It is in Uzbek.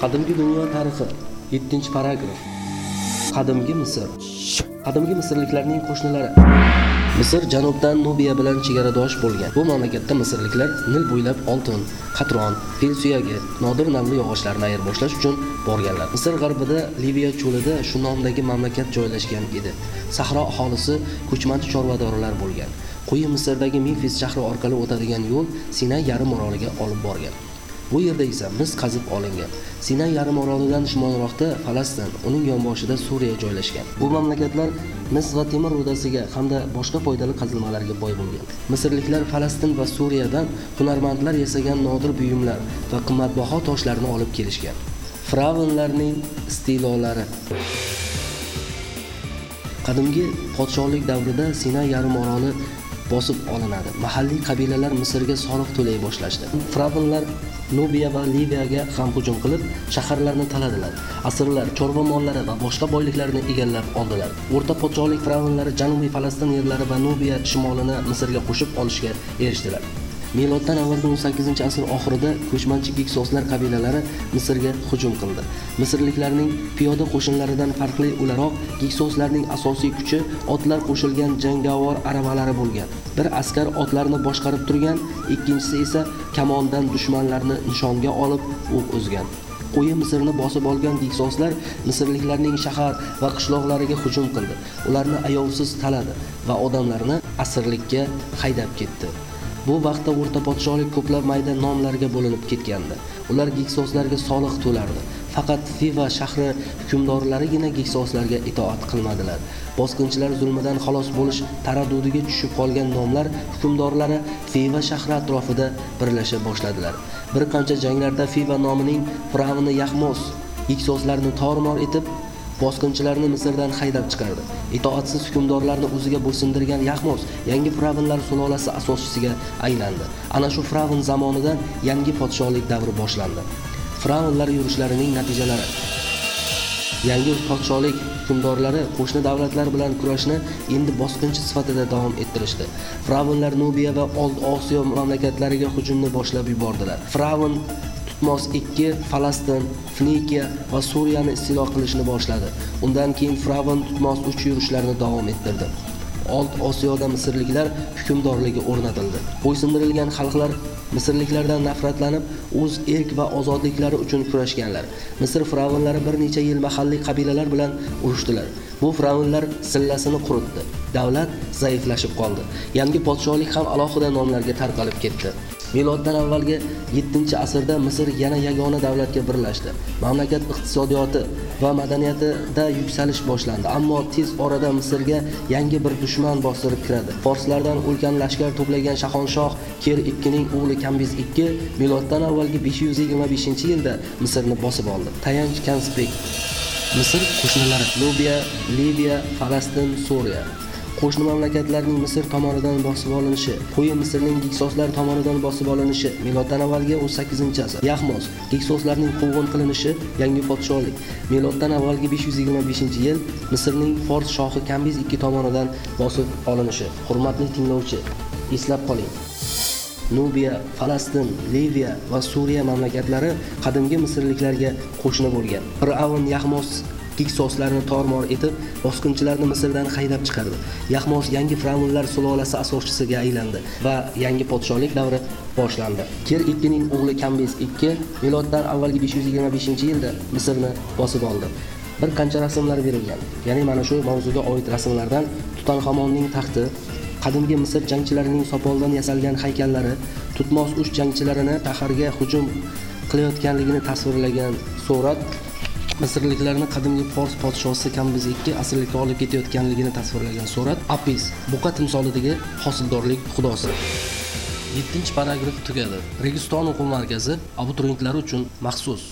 Qadimgi dunyo tarixi 7 paragraf. Qadimgi Misr. Qadimgi misrliklarning qo'shnilari. Misr janubdan Nubiya bilan chegaradosh bo'lgan. Bu mamlakatda misrliklar Nil bo'ylab oltin, qatron, fil suyagi, nodir namli yog'ochlarni ayirboshlash uchun borganlar. Misr g'arbida Liviya cho'lida shu nomdagi mamlakat joylashgan edi. Sahro aholisi ko'chmanchi chorvadorlar bo'lgan. Quyi Misrdagi Memfis shahri orqali o'tadigan yo'l Sinay yarim oroliga olib borgan. Bu yerda esa mis qazib olingan. Sinay yarim orolidan shimolroqda Falastin, uning yonboshida Suriya joylashgan. Bu mamlakatlar mis va temir rudasiga hamda boshqa foydali qazilmalarga boy bo'lgan. Misrliklar Falastin va Suriyadan hunarmandlar yasagan nodir buyumlar va qimmatbaho toshlarni olib kelishgan. Fravonlarning istilolari Qadimgi podshohlik davrida Sinay yarim oroli bosib olinadi. Mahalliy qabilalar Misrga soliq to'lay boshlashdi. Firavnlar Nubiya va Liviyaga ham hujum qilib, shaharlarni taladilar. Asrlar, chorva mollari va boshqa boyliklarni egallab oldilar. O'rta podshohlik firavnlari Janubiy Falastin yerlari va Nubiya shimolini Misrga qo'shib olishga erishdilar. Miloddan avvalgi 18-asr oxirida ko'chmanchi giksoslar qabilalari Misrga hujum qildi. Misrliklarning piyoda qo'shinlaridan farqli o'laroq giksoslarning asosiy kuchi otlar qo'shilgan jangovar aravalari bo'lgan. Bir askar otlarni boshqarib turgan, ikkinchisi esa kamondan dushmanlarni nishonga olib o'q uzgan. Qo'yi Misrni bosib olgan giksoslar misrliklarning shahar va qishloqlariga hujum qildi. Ularni ayovsiz taladi va odamlarni asirlikka haydab ketdi. Bu vaqtda o'rta podshohlik ko'plab mayda nomlarga bo'linib ketgandi. Ular giksoslarga soliq to'lardi. Faqat Fiva shahri hukmdorlarigina giksoslarga itoat qilmadilar. Bosqinchilar zulmidan xalos bo'lish taraddudiga tushib qolgan nomlar hukmdorlari Fiva shahri atrofida birlasha boshladilar. Bir qancha janglarda Fiva nomining Pravni Yaxmos giksoslarni tormor etib bosqinchilarni Misrdan haydab chiqardi. Itoatsiz hukmdorlarni o'ziga bo'ysundirgan Yahmos yangi firavnlar sulolasi asoschisiga aylandi. Ana shu firavn zamonidan yangi podshohlik davri boshlandi. Firavnlar yurishlarining natijalari Yangi podshohlik hukmdorlari qo'shni davlatlar bilan kurashni endi bosqinchi sifatida davom ettirishdi. Firavnlar Nubiya va Old Osiyo mamlakatlariga hujumni boshlab yubordilar. Firavn Tutmos 2 Falastin, Finikiya va Suriyani istilo qilishni boshladi. Undan keyin Fravon Tutmos 3 yurishlarini davom ettirdi. Old Osiyoda misrliklar hukmdorligi o'rnatildi. Bo'ysundirilgan xalqlar misrliklardan nafratlanib, o'z erk va ozodliklari uchun kurashganlar. Misr fravonlari bir necha yil mahalliy qabilalar bilan urushdilar. Bu fravonlar sillasini quritdi. Davlat zaiflashib qoldi. Yangi podshohlik ham alohida nomlarga tarqalib ketdi. Miloddan avvalgi 7-asrda Misr yana yagona davlatga birlashdi. Mamlakat iqtisodiyoti va madaniyatida yuksalish boshlandi, ammo tez orada Misrga yangi bir dushman bostirib kiradi. Forslardan ulkan lashkar to'plagan Shahonshoh Ker ikkining o'g'li Kambiz ikki miloddan avvalgi 525-yilda Misrni bosib oldi. Tayanch Kanspek Misr qo'shnilari Nubiya, Liviya, Falastin, Suriya qo'shni mamlakatlarning Misr tomonidan bosib olinishi, Quyi Misrning giksoslar tomonidan bosib olinishi, miloddan avvalgi 18-asr. Yahmos, giksoslarning quvg'in qilinishi, yangi podshohlik. Miloddan avvalgi 525-yil Misrning Fors shohi Kambiz ikki tomonidan bosib olinishi. Hurmatli tinglovchi, eslab qoling. Nubiya, Falastin, Liviya va Suriya mamlakatlari qadimgi misrliklarga qo'shni bo'lgan. Fir'avn Yaxmos giksoslarni tormor etib, bosqinchilarni Misrdan haydab chiqardi. Yaxmos yangi firavnlar sulolasi asoschisiga aylandi va yangi podshohlik davri boshlandi. Ker ikkining o'g'li kambes ikki miloddan avvalgi 525-yilda Misrni bosib oldi. Bir qancha rasmlar berilgan. Ya'ni mana shu mavzuga oid rasmlardan Tutanxamonning taxti, qadimgi Misr jangchilarining sopoldan yasalgan haykallari, Tutmos uch jangchilarini Taharga hujum qilayotganligini tasvirlagan surat Misrliklarni qadimgi Fors podshosi Kambiz 2 asrlikka olib ketayotganligini tasvirlagan surat Apis, buqa timsolidagi hosildorlik xudosi. 7 paragraf tugadi. Registon o'quv markazi abituriyentlar uchun maxsus.